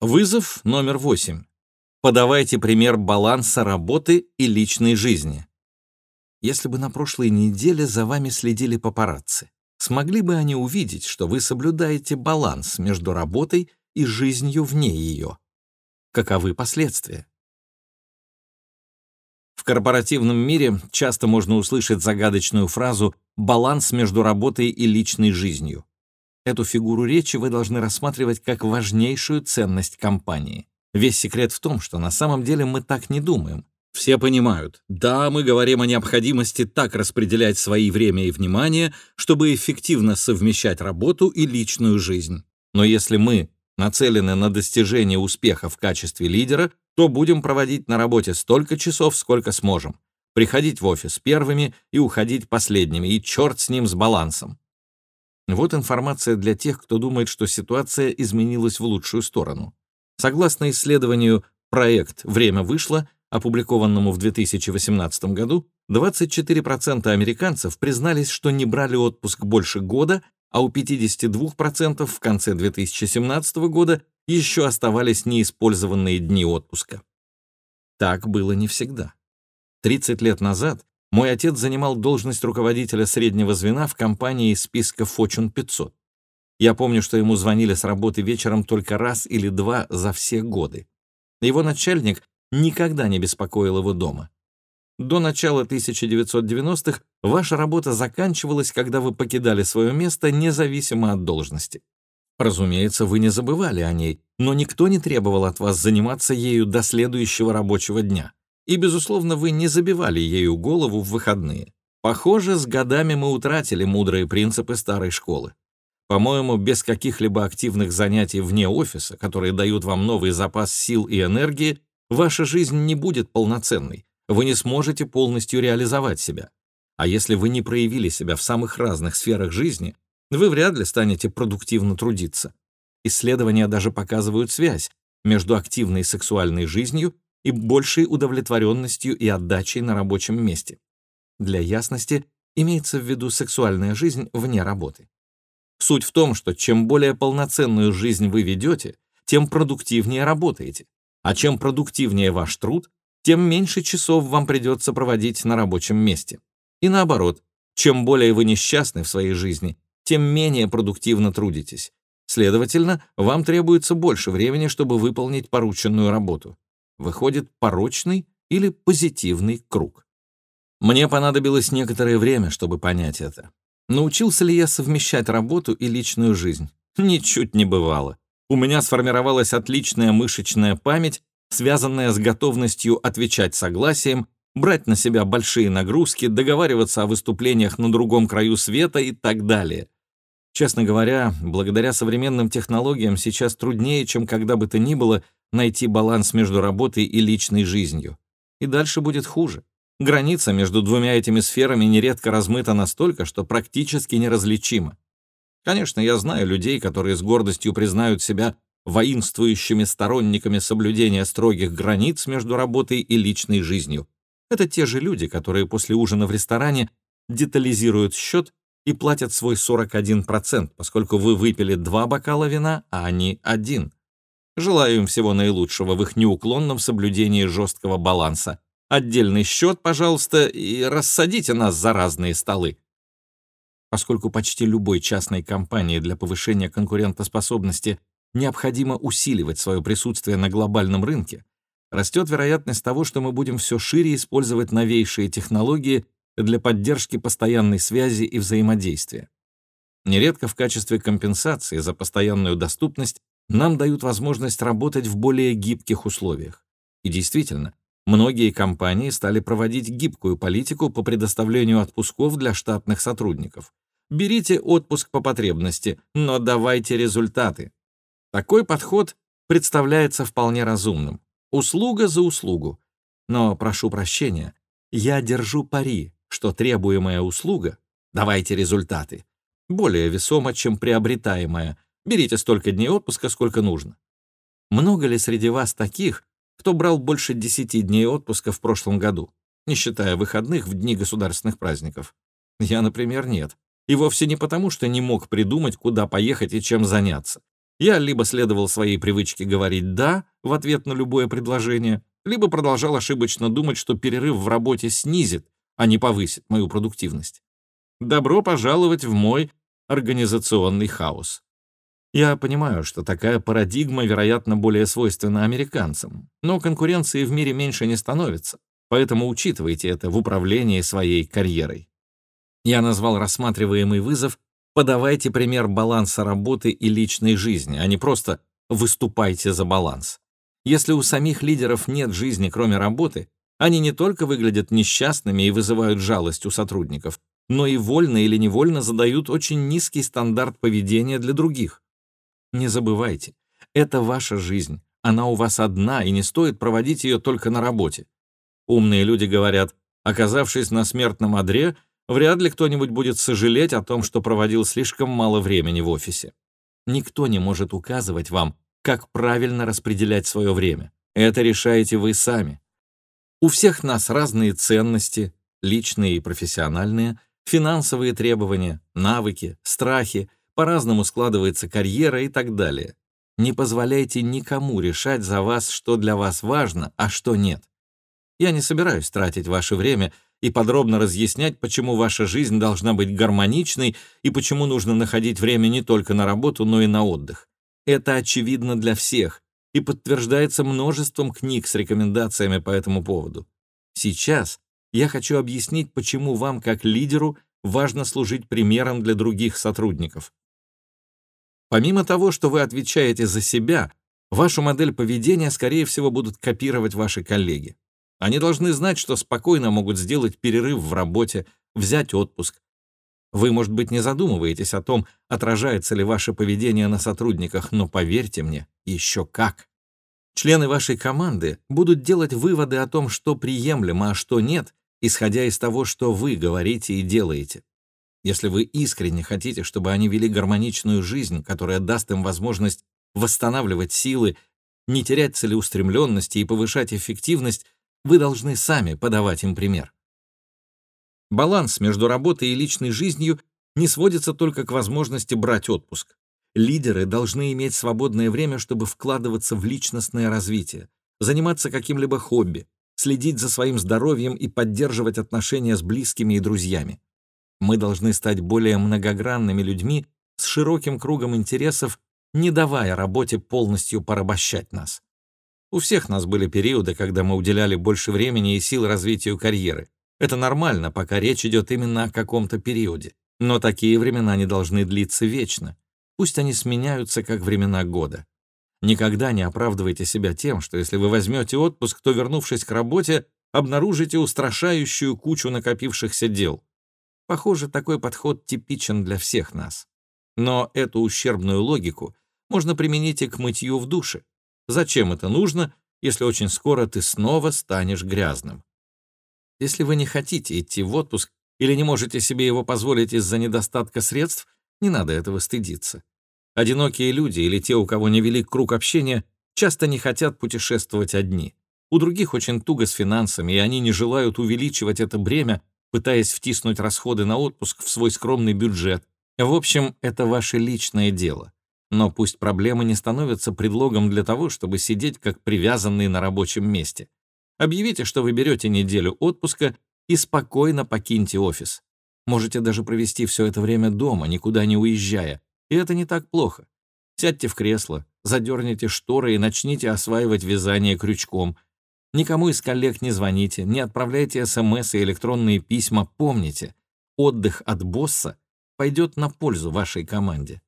Вызов номер восемь. Подавайте пример баланса работы и личной жизни. Если бы на прошлой неделе за вами следили папарацци, смогли бы они увидеть, что вы соблюдаете баланс между работой и жизнью вне ее? Каковы последствия? В корпоративном мире часто можно услышать загадочную фразу «баланс между работой и личной жизнью». Эту фигуру речи вы должны рассматривать как важнейшую ценность компании. Весь секрет в том, что на самом деле мы так не думаем. Все понимают, да, мы говорим о необходимости так распределять свои время и внимание, чтобы эффективно совмещать работу и личную жизнь. Но если мы нацелены на достижение успеха в качестве лидера, то будем проводить на работе столько часов, сколько сможем. Приходить в офис первыми и уходить последними, и черт с ним с балансом. Вот информация для тех, кто думает, что ситуация изменилась в лучшую сторону. Согласно исследованию «Проект. Время вышло», опубликованному в 2018 году, 24% американцев признались, что не брали отпуск больше года, а у 52% в конце 2017 года еще оставались неиспользованные дни отпуска. Так было не всегда. 30 лет назад мой отец занимал должность руководителя среднего звена в компании из списка Fortune 500. Я помню, что ему звонили с работы вечером только раз или два за все годы. Его начальник никогда не беспокоил его дома. До начала 1990-х ваша работа заканчивалась, когда вы покидали свое место независимо от должности. Разумеется, вы не забывали о ней, но никто не требовал от вас заниматься ею до следующего рабочего дня. И, безусловно, вы не забивали ею голову в выходные. Похоже, с годами мы утратили мудрые принципы старой школы. По-моему, без каких-либо активных занятий вне офиса, которые дают вам новый запас сил и энергии, ваша жизнь не будет полноценной. Вы не сможете полностью реализовать себя. А если вы не проявили себя в самых разных сферах жизни, вы вряд ли станете продуктивно трудиться. Исследования даже показывают связь между активной сексуальной жизнью и большей удовлетворенностью и отдачей на рабочем месте. Для ясности имеется в виду сексуальная жизнь вне работы. Суть в том, что чем более полноценную жизнь вы ведете, тем продуктивнее работаете. А чем продуктивнее ваш труд, тем меньше часов вам придется проводить на рабочем месте. И наоборот, чем более вы несчастны в своей жизни, тем менее продуктивно трудитесь. Следовательно, вам требуется больше времени, чтобы выполнить порученную работу. Выходит порочный или позитивный круг. Мне понадобилось некоторое время, чтобы понять это. Научился ли я совмещать работу и личную жизнь? Ничуть не бывало. У меня сформировалась отличная мышечная память, связанная с готовностью отвечать согласием, брать на себя большие нагрузки, договариваться о выступлениях на другом краю света и так далее. Честно говоря, благодаря современным технологиям сейчас труднее, чем когда бы то ни было, найти баланс между работой и личной жизнью. И дальше будет хуже. Граница между двумя этими сферами нередко размыта настолько, что практически неразличима. Конечно, я знаю людей, которые с гордостью признают себя воинствующими сторонниками соблюдения строгих границ между работой и личной жизнью. Это те же люди, которые после ужина в ресторане детализируют счет и платят свой 41%, поскольку вы выпили два бокала вина, а они один. Желаю им всего наилучшего в их неуклонном соблюдении жесткого баланса. Отдельный счет, пожалуйста, и рассадите нас за разные столы. Поскольку почти любой частной компании для повышения конкурентоспособности необходимо усиливать свое присутствие на глобальном рынке, растет вероятность того, что мы будем все шире использовать новейшие технологии для поддержки постоянной связи и взаимодействия. Нередко в качестве компенсации за постоянную доступность нам дают возможность работать в более гибких условиях. И действительно, Многие компании стали проводить гибкую политику по предоставлению отпусков для штатных сотрудников. Берите отпуск по потребности, но давайте результаты. Такой подход представляется вполне разумным. Услуга за услугу. Но, прошу прощения, я держу пари, что требуемая услуга «давайте результаты» более весома, чем приобретаемая «берите столько дней отпуска, сколько нужно». Много ли среди вас таких, кто брал больше 10 дней отпуска в прошлом году, не считая выходных в дни государственных праздников. Я, например, нет. И вовсе не потому, что не мог придумать, куда поехать и чем заняться. Я либо следовал своей привычке говорить «да» в ответ на любое предложение, либо продолжал ошибочно думать, что перерыв в работе снизит, а не повысит мою продуктивность. Добро пожаловать в мой организационный хаос. Я понимаю, что такая парадигма, вероятно, более свойственна американцам, но конкуренции в мире меньше не становится, поэтому учитывайте это в управлении своей карьерой. Я назвал рассматриваемый вызов «подавайте пример баланса работы и личной жизни», а не просто «выступайте за баланс». Если у самих лидеров нет жизни, кроме работы, они не только выглядят несчастными и вызывают жалость у сотрудников, но и вольно или невольно задают очень низкий стандарт поведения для других. Не забывайте, это ваша жизнь, она у вас одна, и не стоит проводить ее только на работе. Умные люди говорят, оказавшись на смертном одре, вряд ли кто-нибудь будет сожалеть о том, что проводил слишком мало времени в офисе. Никто не может указывать вам, как правильно распределять свое время. Это решаете вы сами. У всех нас разные ценности, личные и профессиональные, финансовые требования, навыки, страхи, по-разному складывается карьера и так далее. Не позволяйте никому решать за вас, что для вас важно, а что нет. Я не собираюсь тратить ваше время и подробно разъяснять, почему ваша жизнь должна быть гармоничной и почему нужно находить время не только на работу, но и на отдых. Это очевидно для всех и подтверждается множеством книг с рекомендациями по этому поводу. Сейчас я хочу объяснить, почему вам, как лидеру, важно служить примером для других сотрудников. Помимо того, что вы отвечаете за себя, вашу модель поведения, скорее всего, будут копировать ваши коллеги. Они должны знать, что спокойно могут сделать перерыв в работе, взять отпуск. Вы, может быть, не задумываетесь о том, отражается ли ваше поведение на сотрудниках, но поверьте мне, еще как. Члены вашей команды будут делать выводы о том, что приемлемо, а что нет, исходя из того, что вы говорите и делаете. Если вы искренне хотите, чтобы они вели гармоничную жизнь, которая даст им возможность восстанавливать силы, не терять целеустремленности и повышать эффективность, вы должны сами подавать им пример. Баланс между работой и личной жизнью не сводится только к возможности брать отпуск. Лидеры должны иметь свободное время, чтобы вкладываться в личностное развитие, заниматься каким-либо хобби, следить за своим здоровьем и поддерживать отношения с близкими и друзьями. Мы должны стать более многогранными людьми с широким кругом интересов, не давая работе полностью порабощать нас. У всех нас были периоды, когда мы уделяли больше времени и сил развитию карьеры. Это нормально, пока речь идет именно о каком-то периоде. Но такие времена не должны длиться вечно. Пусть они сменяются, как времена года. Никогда не оправдывайте себя тем, что если вы возьмете отпуск, то, вернувшись к работе, обнаружите устрашающую кучу накопившихся дел. Похоже, такой подход типичен для всех нас. Но эту ущербную логику можно применить и к мытью в душе. Зачем это нужно, если очень скоро ты снова станешь грязным? Если вы не хотите идти в отпуск или не можете себе его позволить из-за недостатка средств, не надо этого стыдиться. Одинокие люди или те, у кого невелик круг общения, часто не хотят путешествовать одни. У других очень туго с финансами, и они не желают увеличивать это бремя, пытаясь втиснуть расходы на отпуск в свой скромный бюджет. В общем, это ваше личное дело. Но пусть проблемы не становятся предлогом для того, чтобы сидеть как привязанные на рабочем месте. Объявите, что вы берете неделю отпуска и спокойно покиньте офис. Можете даже провести все это время дома, никуда не уезжая. И это не так плохо. Сядьте в кресло, задерните шторы и начните осваивать вязание крючком – Никому из коллег не звоните, не отправляйте СМС и электронные письма. Помните, отдых от босса пойдет на пользу вашей команде.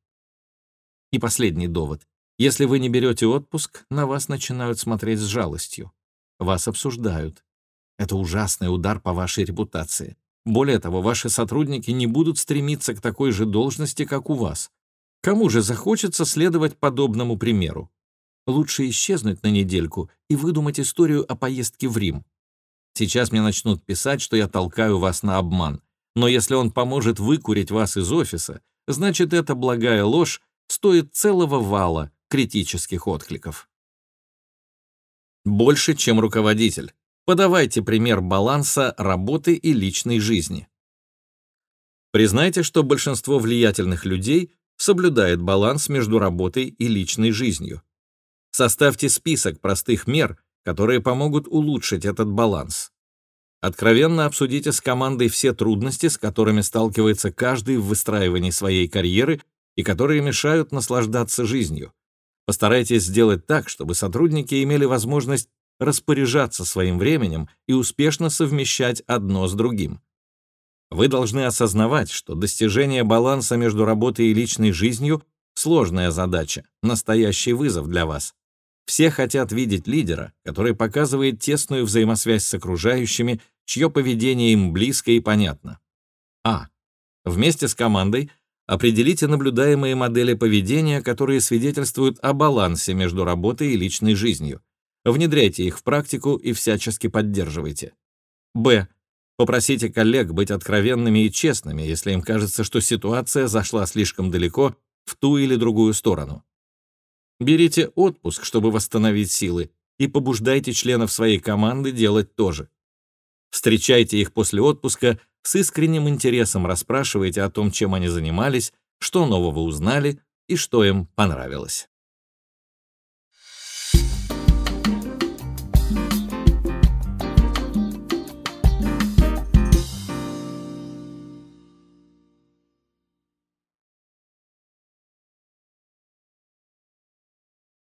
И последний довод. Если вы не берете отпуск, на вас начинают смотреть с жалостью. Вас обсуждают. Это ужасный удар по вашей репутации. Более того, ваши сотрудники не будут стремиться к такой же должности, как у вас. Кому же захочется следовать подобному примеру? Лучше исчезнуть на недельку и выдумать историю о поездке в Рим. Сейчас мне начнут писать, что я толкаю вас на обман. Но если он поможет выкурить вас из офиса, значит, эта благая ложь стоит целого вала критических откликов. Больше, чем руководитель. Подавайте пример баланса работы и личной жизни. Признайте, что большинство влиятельных людей соблюдает баланс между работой и личной жизнью. Составьте список простых мер, которые помогут улучшить этот баланс. Откровенно обсудите с командой все трудности, с которыми сталкивается каждый в выстраивании своей карьеры и которые мешают наслаждаться жизнью. Постарайтесь сделать так, чтобы сотрудники имели возможность распоряжаться своим временем и успешно совмещать одно с другим. Вы должны осознавать, что достижение баланса между работой и личной жизнью — сложная задача, настоящий вызов для вас. Все хотят видеть лидера, который показывает тесную взаимосвязь с окружающими, чье поведение им близко и понятно. А. Вместе с командой определите наблюдаемые модели поведения, которые свидетельствуют о балансе между работой и личной жизнью. Внедряйте их в практику и всячески поддерживайте. Б. Попросите коллег быть откровенными и честными, если им кажется, что ситуация зашла слишком далеко в ту или другую сторону. Берите отпуск, чтобы восстановить силы, и побуждайте членов своей команды делать то же. Встречайте их после отпуска, с искренним интересом расспрашивайте о том, чем они занимались, что нового узнали и что им понравилось.